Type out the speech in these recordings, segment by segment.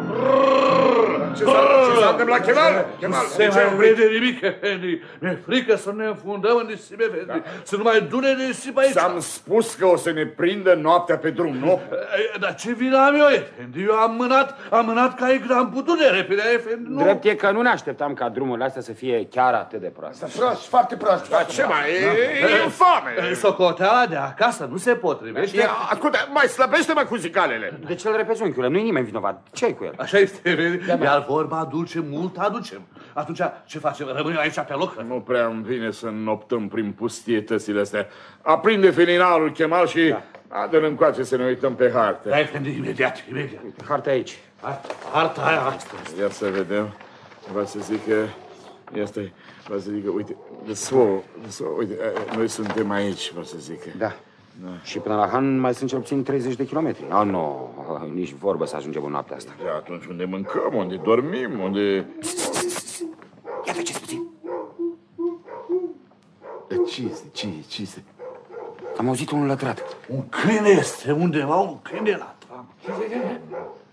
Brrr. Ce s-a, ce s-a întâmplat, Chemal? Chemal, Se mai vede nimic, Henry. Mi-e frică să ne înfundăm în nisip, Henry. Da. Să nu mai dune nisip aici. Ți-am spus că o să ne prindă noaptea pe drum, nu? E, Dar ce vină am eu, Henry? Eu am mânat, am mânat ca e am putut de repede, Henry. Nu. Drept e că nu ne așteptam ca drumurile astea să fie chiar atât de proaste. Prost, foarte prost. Dar ce mai, e, e infame. E, Socoteala de acasă nu se potrivește. E, ascultă, mai slăbește-mă cu zicalele. De ce îl repezi, unchiule? Nu-i nimeni vinovat. ce cu el? Așa este, Henry. Iar vorba aduce mult aducem. Atunci ce facem? Rămânem aici pe loc? Nu prea îmi vine să noptăm prin pustietățile astea. Aprinde felinarul, Chemal și da. adă-l încoace să ne uităm pe hartă. Da, Henry, imediat, imediat. Harta aici. Harta aia asta. Ia să vedem. Vreau să zic că... Ia stai. Vreau să zic că, uite, de so, de so, uite, a, noi suntem aici, vreau să zic. Da. Da. Și până la Han mai sunt cel puțin 30 de kilometri. Ah, nu, nici vorbă să ajungem în noaptea asta. De atunci unde mâncăm, unde dormim, unde... Ia ce puțin. Ce este? Ce, ce este? Am auzit unul lătrat. Un câine este undeva, un câine la tram.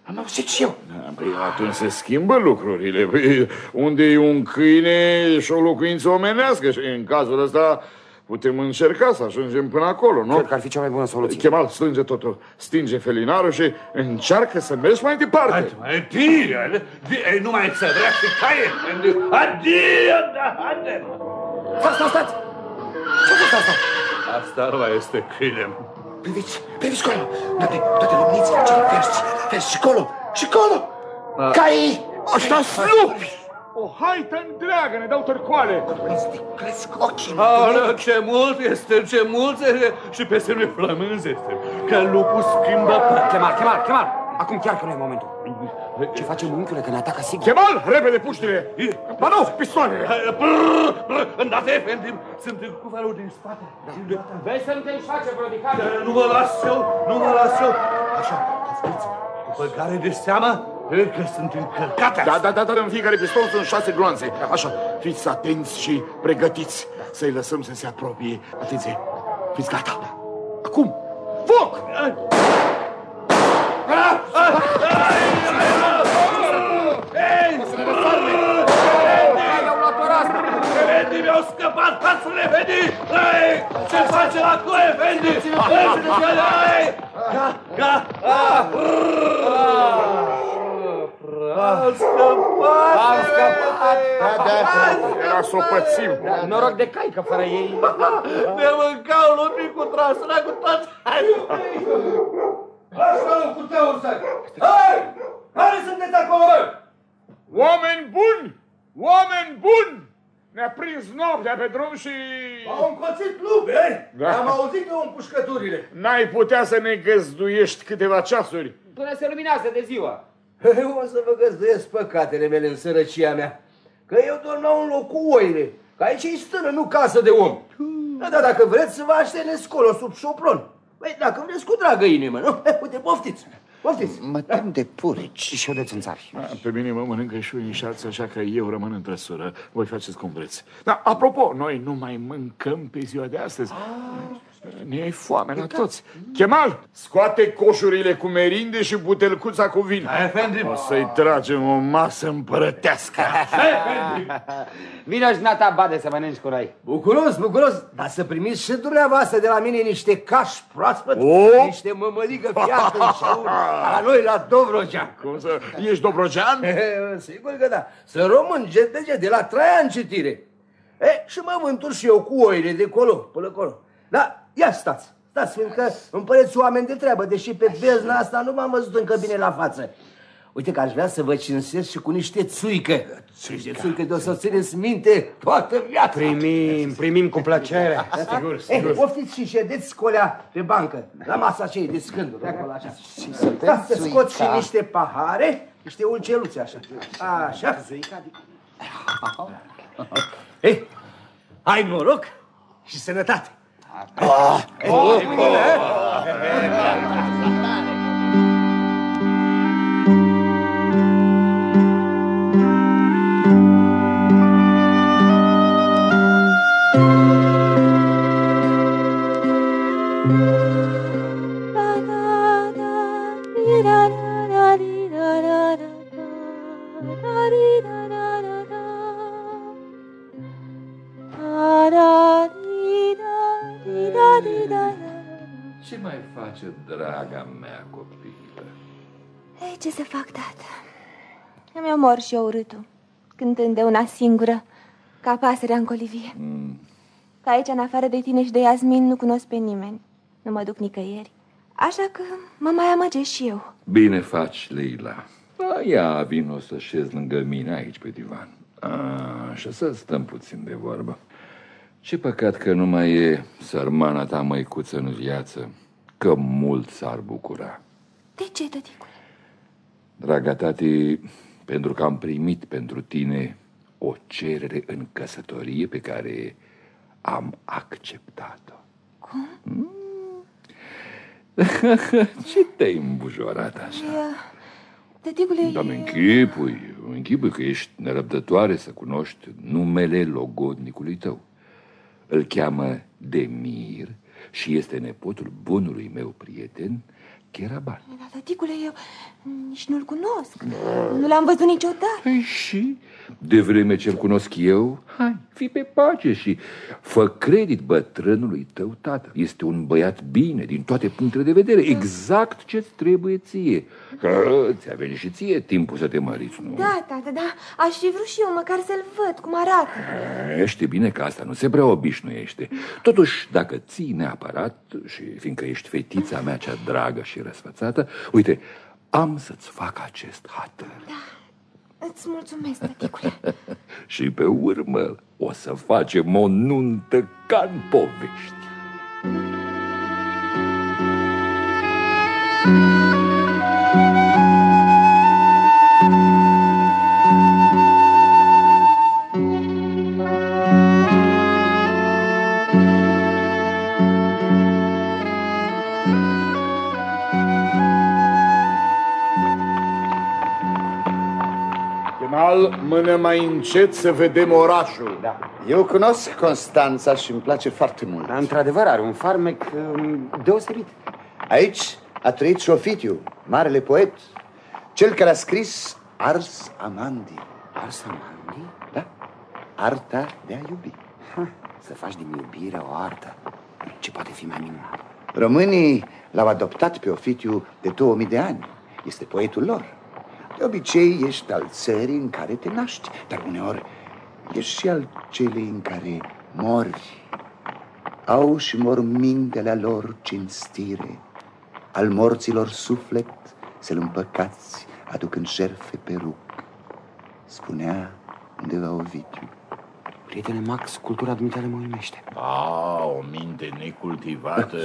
Am auzit și eu. Da, păi atunci se schimbă lucrurile. Păi, unde e un câine și o locuință omenească și în cazul ăsta putem încerca să ajungem până acolo, nu? Cred că ar fi cea mai bună soluție. Chemal, strânge totul, stinge felinarul și încearcă să mergi mai departe. Hai, mai bine, bine, nu mai să vrea să caie. Adio, da, haide. Stați, stați, stați! Ce a fost asta? Asta nu mai este câine. Priviți, priviți colo. Toate, toate luminițele acelea verzi, verzi și colo, și colo. Cai! Asta lupi! O haită întreagă, ne dau târcoale. Cresc ochii. Aoleu, ce mult este, ce mult este și peste noi flămânzi este. Că lupul schimbă Chemal, Chemal, Chemal! Acum chiar că nu e momentul. Ce facem, unchiule, că ne atacă sigur? Chemal, repede puștile! Ba nu, pistoanele! Îndată, Efendim, sunt cu valul din spate. Vezi să nu te face, brodicare. Nu mă las eu, nu mă las eu. Așa, asculți, cu băgare de seamă, că sunt încărcate. Da, da, da, da, în fiecare pistol sunt șase gloanțe. Așa, fiți atenți și pregătiți să-i lăsăm să se apropie. Atenție, fiți gata. Acum, foc! Efendi, mi-au scăpat casele, Efendi! Ei, ce face la cu Efendi? Ei, Ga, ga, Am scăpat! Am scăpat! Da, da, Era să o pățim. Noroc de cai, că fără ei... Ne mâncau lupii cu trasura cu toată... Așa, cu teul să... Hai! Care sunteți acolo, bă? Oameni buni! Oameni buni! Ne-a prins noaptea pe drum și... Au încoțit lupi, eh? Da. Am auzit eu împușcăturile. N-ai putea să ne găzduiești câteva ceasuri? Până se luminează de ziua. Eu o să vă găzduiesc păcatele mele în sărăcia mea. Că eu dorm la un loc cu oile. Că aici e stână, nu casă de om. Da, da, dacă vreți să vă așteneți scolo sub șopron. Păi, dacă vreți cu dragă inimă, nu? Uite, poftiți, poftiți. Mă tem de purici. Și eu de țânțari. Da, Pe mine mă mănâncă și uinișați, așa că eu rămân în trăsură. Voi faceți cum vreți. Dar, apropo, noi nu mai mâncăm pe ziua de astăzi. Ne e foame la toți. Chemal, scoate coșurile cu merinde și butelcuța cu vin. Hai, Efendi. O să-i tragem o masă împărătească. Vino și nata bade să mănânci cu noi. Bucuros, bucuros, dar să primiți și dumneavoastră de la mine niște cași proaspăt, O! niște mămăligă fiată în șaur, la noi la Dobrogea. Cum să... Ești dobrogean? Sigur că da. Sunt român, jet de jet, de la Traian citire. E, și mă vântur și eu cu oile de colo, până acolo. Da, ia stați, stați, fiindcă îmi păreți oameni de treabă, deși pe bezna asta nu m-am văzut încă bine la față. Uite că aș vrea să vă cinstesc și cu niște țuică. Niște țuică de o să țineți minte toată viața. Primim, primim cu plăcere. Sigur, sigur. Eh, poftiți și ședeți colea pe bancă, la masa aceea de scânduri, acolo așa. Și să Da, să dăm scot și țuica. niște pahare, niște ulceluțe așa. Așa. Ei, ai noroc și sănătate. Da da da da da da da da Ce mai face, draga mea copilă? Ei, ce să fac, tată? Îmi omor și eu urâtul, cântând de una singură, ca pasărea în colivie. Mm. Că aici, în afară de tine și de Iasmin, nu cunosc pe nimeni. Nu mă duc nicăieri. Așa că mă mai amăgesc și eu. Bine faci, Leila. A, ia, vino să șezi lângă mine aici pe divan. Așa, să stăm puțin de vorbă. Ce păcat că nu mai e sărmana ta măicuță în viață, că mult s-ar bucura. De ce, tăticule? Draga tati, pentru că am primit pentru tine o cerere în căsătorie pe care am acceptat-o. Cum? Ce te-ai îmbujorat așa? E, tăticule, Doamne, e... închipui, închipui că ești nerăbdătoare să cunoști numele logodnicului tău. Îl cheamă Demir și este nepotul bunului meu prieten, Cheraban. Da, tăticule, eu nici nu-l cunosc. Nu l-am văzut niciodată. Păi și, de vreme ce-l cunosc eu, hai, fi pe pace și fă credit bătrânului tău tată. Este un băiat bine, din toate punctele de vedere, exact ce-ți trebuie ție. Că ți-a venit și ție timpul să te măriți, nu? Da, tată, da. Aș fi vrut și eu măcar să-l văd cum arată. Ești bine că asta nu se prea obișnuiește. Totuși, dacă ții neapărat, și fiindcă ești fetița mea cea dragă și răsfățată, uite, am să-ți fac acest hatăr. Îți mulțumesc, tăticule. și pe urmă o să facem o nuntă ca în povești. Kemal, mână mai încet să vedem orașul. Da. Eu cunosc Constanța și îmi place foarte mult. Dar, într-adevăr, are un farmec um, deosebit. Aici a trăit și Ovidiu, marele poet, cel care a scris Ars Amandi. Ars Amandi? Da, arta de a iubi. Ha, să faci din iubire o artă. Ce poate fi mai minunat? Românii l-au adoptat pe Ovidiu de 2000 de ani. Este poetul lor. De obicei ești al țării în care te naști, dar uneori ești și al celei în care mori. Au și mormintele lor cinstire, al morților suflet să-l împăcați, aducând șerfe pe ruc. Spunea undeva Ovidiu. Prietene Max, cultura dumitale mă uimește. A, o minte necultivată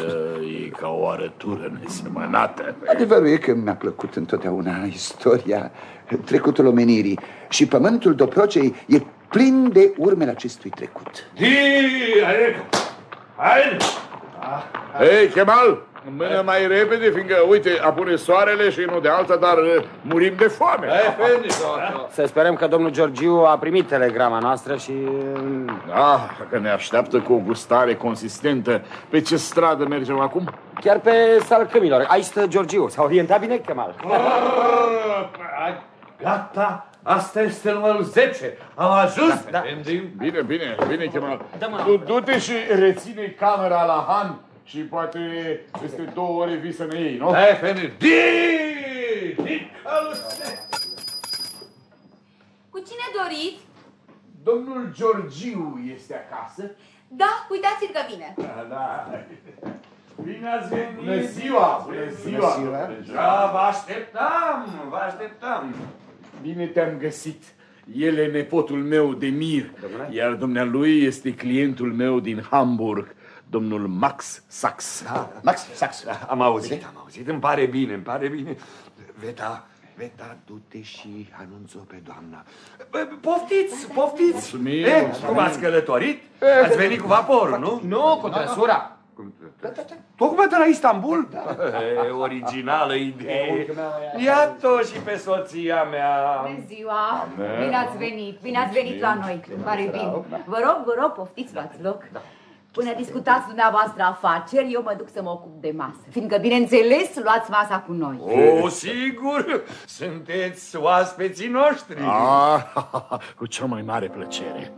e ca o arătură nesemănată. Adevărul e că mi-a plăcut întotdeauna istoria, trecutul omenirii și pământul Dobrogei e plin de urmele acestui trecut. Di, hai, hai! Hei, Kemal, mână mai repede, fiindcă, uite, apune soarele și nu de alta, dar uh, murim de foame. Să sperăm că domnul Georgiu a primit telegrama noastră și... um, Da, că ne așteaptă cu o gustare consistentă. Pe ce stradă mergem acum? Chiar pe salcâmilor. Aici stă Georgiu. S-a orientat bine, Kemal? Gata, asta este numărul 10. Am ajuns, Da, da. Efendi. Bine, bine, bine, Kemal. Dă mâna. Du- Du-te și reține camera la Han și poate peste două ore vii să ne iei, nu? Da, Efendi. Di! Di! Cu cine doriți? Domnul Georgiu este acasă? Da, uitați-l că vine. Da, da. Bine ați venit! Bună ziua! Bună ziua! Bună Da, vă așteptam, vă așteptam. Bine te-am găsit. El e nepotul meu, Demir, Domnule? iar dumnealui este clientul meu din Hamburg, domnul Max Sachs. Max, sax. Am auzit, am auzit, îmi pare bine, îmi pare bine. Veta, Veta, du-te și anunță-o pe doamna. Bă, Poftiți, poftiți! Mulțumim, Eh, mulțumim. cum ați călătorit? Ați venit cu vaporul, nu? Nu, cu trăsura. Tocmai de la Istanbul? E, originală idee. Iată și pe soția mea. Bună ziua! Bine ați venit, bine ați venit la noi. Îmi pare bine. Vă rog, vă rog, poftiți, luați loc. Până discutați dumneavoastră afaceri, eu mă duc să mă ocup de masă. Fiindcă, bineînțeles, luați masa cu noi. O, sigur, sunteți oaspeții noștri. Ah, cu cea mai mare plăcere.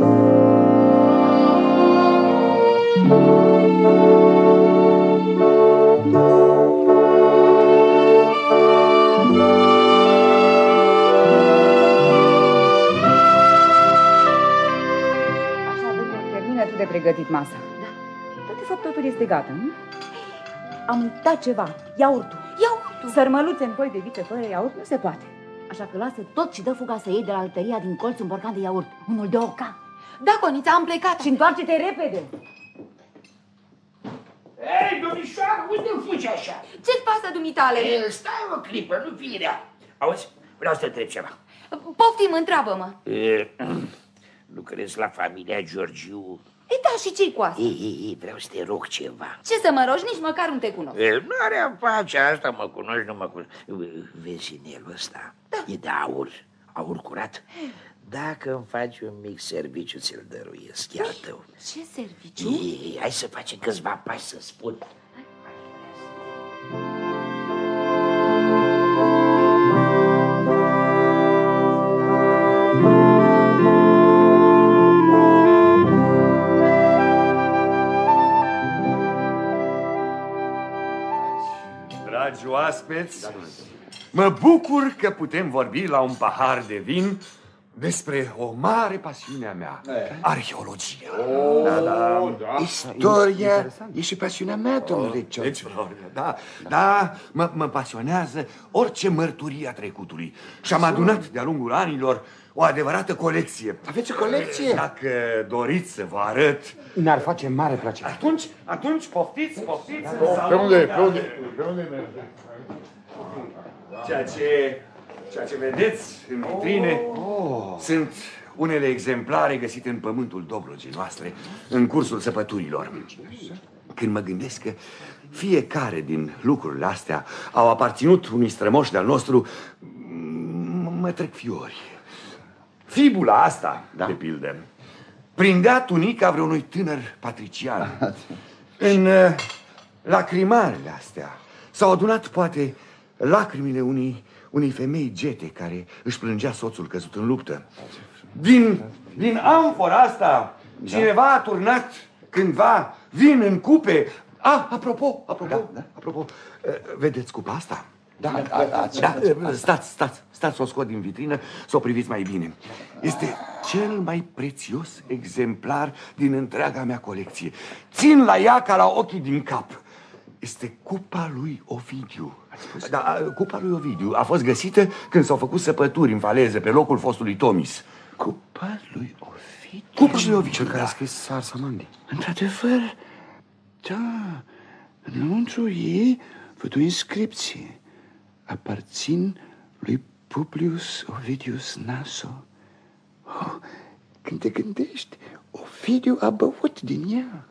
Așa, pregătit masa. Da. Toate făptotul este gata, nu? Am uitat ceva. Iaurtul. Iaurtul. Sărmăluțe în poi de vită fără iaurt nu se poate. Așa că lasă tot și dă fuga să iei de la altăria din colț un borcan de iaurt. Unul de oca. Da, Conița, am plecat. Și întoarce-te repede. Ei, domnișoară, unde fugi așa? Ce-ți pasă, dumitale? E, stai o clipă, nu fi rea. Auzi, vreau să te întreb ceva. Poftim, întreabă-mă. E, lucrezi la familia Georgiu? E, da, și ce-i cu asta? Ei, ei, ei, vreau să te rog ceva. Ce să mă rogi, nici măcar nu te cunosc. E, nu are a face asta, mă cunoști, nu mă cunoști. Vezi inelul ăsta? Da. E de aur, aur curat. Dacă îmi faci un mic serviciu, ți-l dăruiesc, chiar tău. Ce serviciu? Ei, hai să facem câțiva pași să spun. Dragi oaspeți, mă bucur că putem vorbi la un pahar de vin despre o mare pasiune a mea, arheologia. Da, da. Istoria e și pasiunea mea, domnule George. Deci, da, da, mă, mă pasionează orice mărturie a trecutului. Și am adunat de-a lungul anilor o adevărată colecție. Aveți o colecție? Dacă doriți să vă arăt, Ne-ar face mare plăcere. atunci, atunci poftiți, poftiți. Pe unde, pe unde, pe unde merge? Ceea ce, ceea ce vedeți în vitrine sunt unele exemplare găsite în pământul Dobrogii noastre în cursul săpăturilor. Când mă gândesc că fiecare din lucrurile astea au aparținut unui strămoș de-al nostru, m- mă trec fiori. Fibula asta, da. de pildă, prindea tunica vreunui tânăr patrician. În uh, lacrimarele astea s-au adunat poate lacrimile unei, unei femei gete care își plângea soțul căzut în luptă. Din, din amfora asta, cineva a turnat cândva vin în cupe. Ah, apropo, apropo, da, da. apropo, uh, vedeți cupa asta? Da, da, da. Da, stați, stați, stați să o scot din vitrină, să o priviți mai bine. Este cel mai prețios exemplar din întreaga mea colecție. Țin la ea ca la ochii din cap. Este cupa lui Ovidiu. Da, cupa lui Ovidiu a fost găsită când s-au făcut săpături în faleză pe locul fostului Tomis. Cupa lui Ovidiu. Cupa lui Ovidiu, Cel care da. a scris Sarsamandi. Într-adevăr, da, înăuntru ei văd o inscripție. Aparțin lui Publius Ovidius Naso. Oh, când te gândești, Ovidiu a băut din ea.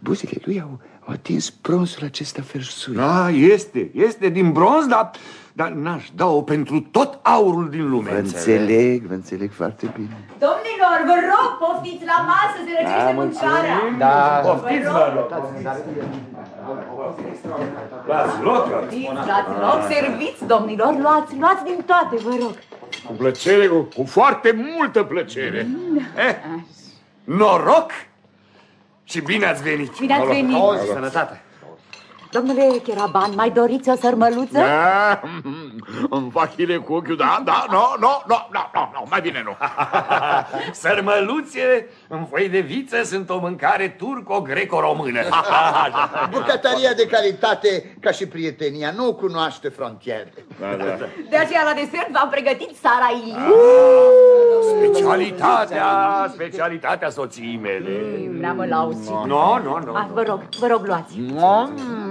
Buzele lui au, au atins bronzul acesta fersui. Da, este, este din bronz, dar, dar n-aș da-o pentru tot aurul din lume. Vă înțeleg, vă înțeleg foarte bine. Domnilor, vă rog, poftiți la masă, se răcește mâncarea. Da, Poftiți, vă rog. Luați loc, Poftiți, luați loc, serviți, domnilor, luați, luați din toate, vă rog. Cu plăcere, cu, cu foarte multă plăcere. Eh, noroc și bine ați venit. Bine ați venit. Sănătate. Domnule Cheraban, mai doriți o sărmăluță? Da, îmi fac chile cu ochiul, da, da, nu, nu, nu, nu, nu, nu, mai bine nu. Sărmăluțe în foi de viță sunt o mâncare turco-greco-română. Bucătăria de calitate, ca și prietenia, nu cunoaște frontiere. Da, da. De aceea la desert v-am pregătit saraili. Specialitatea, specialitatea soției mele. N-am îl auzit. Nu, nu, nu. Ah, vă rog, vă rog, luați. Mm,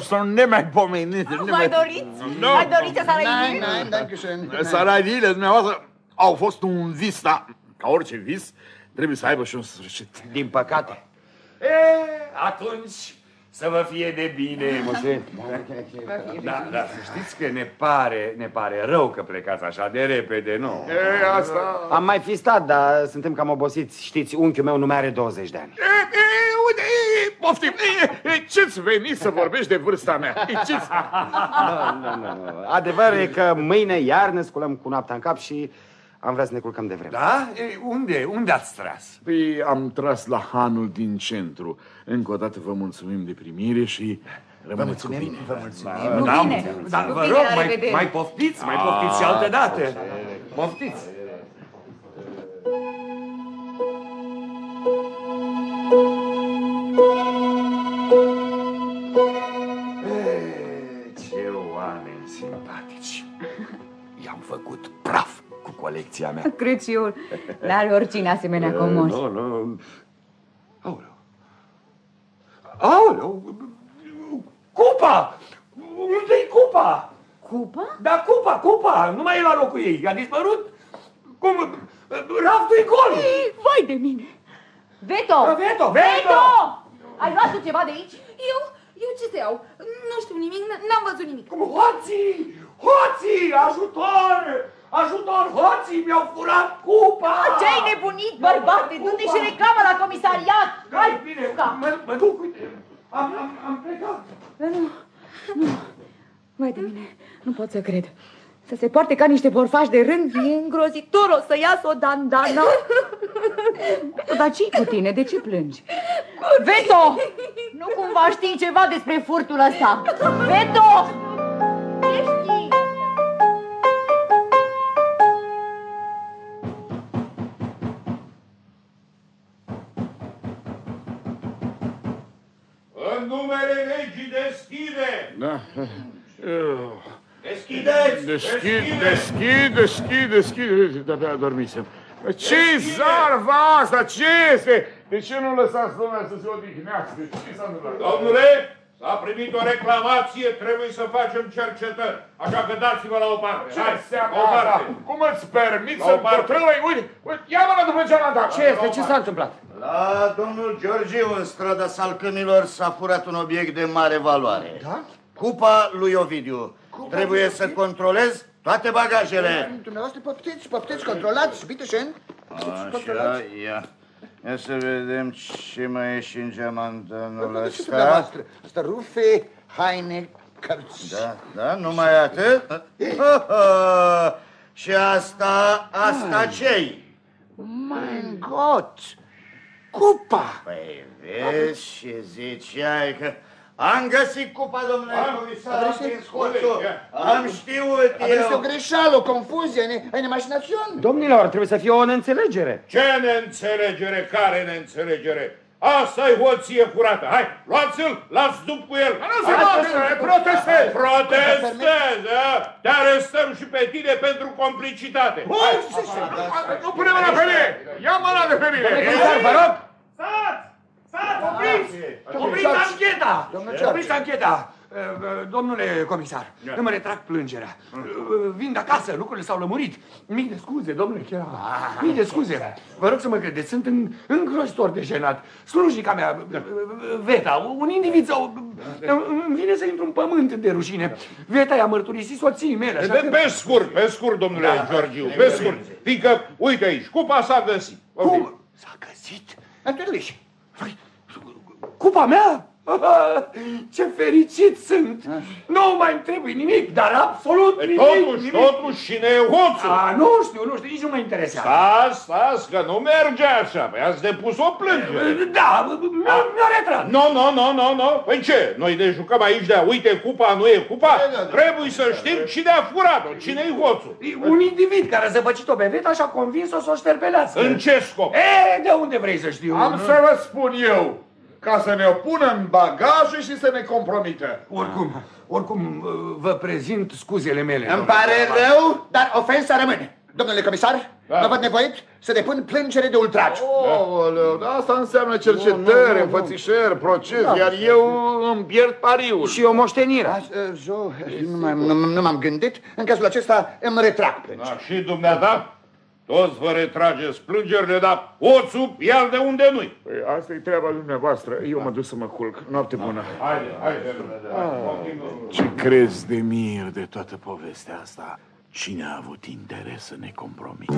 Sunt nemaipomenite. Mai doriți? Mai doriți o saraili? Nein, danke schön. Saradiile dumneavoastră au fost un vis, da, ca orice vis, trebuie să aibă și un sfârșit. Din păcate. E, atunci Să vă fie de bine. Mulțumim. Da, da, să știți că ne pare, ne pare rău că plecați așa de repede, nu? E, asta... Am mai fi stat, dar suntem cam obosiți. Știți, unchiul meu nu mai are 20 de ani. E, e, uite, e, poftim, e, e, ce-ți veni să vorbești de vârsta mea? E, ce-ți... Nu, nu, nu, nu. Adevărul e că mâine iar ne sculăm cu noaptea în cap și am vrea să ne culcăm de vreme. Da? E, unde? Unde ați tras? Păi am tras la hanul din centru. Încă o dată vă mulțumim de primire și rămâneți cu bine. Vă mulțumim. Da, Cu bine. Dar Cu vă bine, rog, la mai, revedere. mai poftiți, mai poftiți și altă dată. Poftiți. Cu colecția mea. Cred și eu. N-are oricine asemenea comozi. Nu, nu. Aoleu. Aoleu. Cupa! Unde-i cupa? Cupa? Da, cupa, cupa! Nu mai e la locul ei. A dispărut? Cum? Raftul e gol! Vai de mine! Veto! Veto, veto! Ai luat tu ceva de aici? Eu? Eu ce să iau? Nu știu nimic, n- n-am văzut nimic. Cum, hoții! Hoții! Ajutor! Ajutor! Hoții mi-au furat cupa! Ce-ai nebunit, bărbate? Du-te și reclamă la comisariat! Hai, bine, Luca! mă, mă duc, uite. Am, am, am plecat. Nu, nu. Vai de mine, nu pot să cred. Să se poarte ca niște borfași de rând e îngrozitor, o să iasă o dandana. Dar ce cu tine? De ce plângi? Veto! Nu cumva știi ceva despre furtul ăsta? Veto! Ce numele legii deschide! Da. Deschideți! Deschid, deschid, deschid, deschid. De-abia dormisem. ce zarva asta? Ce este? De ce nu lăsați lumea să se odihnească? Ce s-a întâmplat? Domnule, s-a primit o reclamație, trebuie să facem cercetări. Așa că dați-vă la o parte. Ce Hai, înseamnă la o asta? parte. Cum îți permiți La să o parte. pătrălăi? Uite, uite, ia-mă la după geamanta. Ce este? Ce s-a întâmplat? La domnul Georgiu, în strada Salcânilor, s-a furat un obiect de mare valoare. Da? Cupa lui Ovidiu. Trebuie să controlez toate bagajele. Dumneavoastră poftiți, poftiți, controlați, biteșen. Așa, ia. Ia să vedem ce mai e și în geamantanul Ce ăsta. dumneavoastră? Asta rufe, haine, cărți. Da, da, numai atât. Ha, ha. Și asta, asta ce Mein Gott! Cupa! Păi vezi și ziceai că am găsit cupa, domnule comisar, am prins hoțul. Am știut Aveți o eu. greșeală, o confuzie, ne- ai nemachinațiune. Domnilor, trebuie să fie o neînțelegere. Ce neînțelegere? Care neînțelegere? Asta e hoție furată. Hai, luați-l, luați dup cu el. Nu se poate, protestez! Protestez, da? Te arestăm și pe tine pentru complicitate. Hai. Nu pune mâna pe mine! Ia mâna de pe mine! Comisar, vă rog! Stați! Stați, opriți! Opriți George. ancheta! Domnul George. Opriți ancheta! Uh, uh, Domnule comisar, îmi retrag plângerea. Uh, Vin de acasă, lucrurile s-au lămurit. Mii de scuze, domnule Chera. Mii de scuze. Vă rog să mă credeți, sunt în, îngrozitor de jenat. Slujica mea, uh, Veta, un individ sau... Îmi vine să intru în pământ de rușine. Veta i-a mărturisit soției mele, așa Pe, că... pe scurt, pe scurt, domnule Georgiu, pe scurt. Fiindcă, uite aici, cupa s-a găsit. Cum? S-a găsit? Natürlich. Cupa mea? Ce fericit sunt! Nu mai trebuie nimic, dar absolut E, nimic, Totuși, nimic. totuși, cine e hoțul? A, nu știu, nu știu, nici nu mă interesează. Stați, stați, că nu merge așa. Păi ați depus o plângere. Da, mi-a mi-a retras. Nu, nu, nu, nu, nu. Păi ce? Noi ne jucăm aici de uite, cupa nu e cupa? Trebuie să știm cine a furat-o, cine e hoțul. E Un individ care a zăpăcit-o pe Veta și a convins-o să o șterpelească. În ce scop? E, de unde vrei să știu? Am să vă spun eu, ca să ne o pună în bagaje și să ne compromită. Oricum, oricum, vă prezint scuzele mele. Îmi pare rău, dar ofensa rămâne. Domnule comisar, mă văd nevoit să depun plângere de ultraj. Oleu, da, asta înseamnă cercetări, înfățișări, proces, iar eu îmi pierd pariul. Și o moștenire. Da, Jo, nu m-am- nu- nu m-am gândit. În cazul acesta îmi retrag plângerea. Da, și dumneata? Toți vă retrageți plângerile, dar oțul ia de unde nu-i. Păi asta e treaba dumneavoastră. Eu mă duc să mă culc. Noapte bună. Haide, haide. Ce crezi de mir de toată povestea asta? Cine a avut interes să ne compromită?